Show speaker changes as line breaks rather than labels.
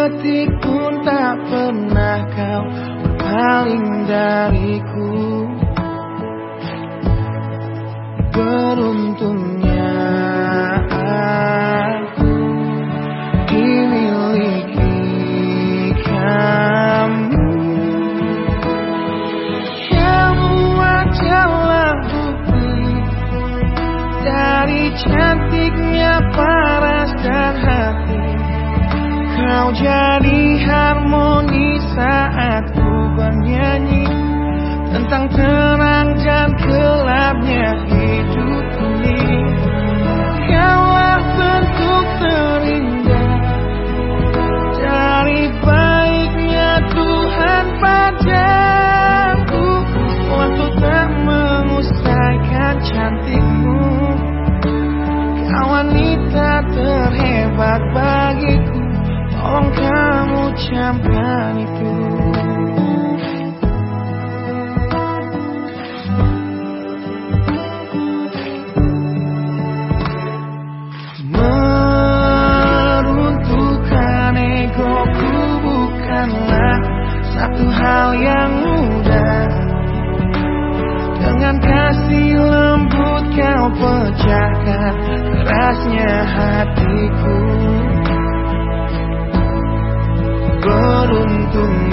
sedetik pun tak pernah kau berpaling dariku. Beruntungnya aku dimiliki kamu. Kamu adalah bukti Dari cantiknya paras dan hati Kau jadi harmoni saat ku bernyanyi Tentang terang dan gelapnya hidup camkan itu. Meruntuhkan egoku bukanlah satu hal yang mudah. Dengan kasih lembut kau pecahkan kerasnya hatiku Beruntungnya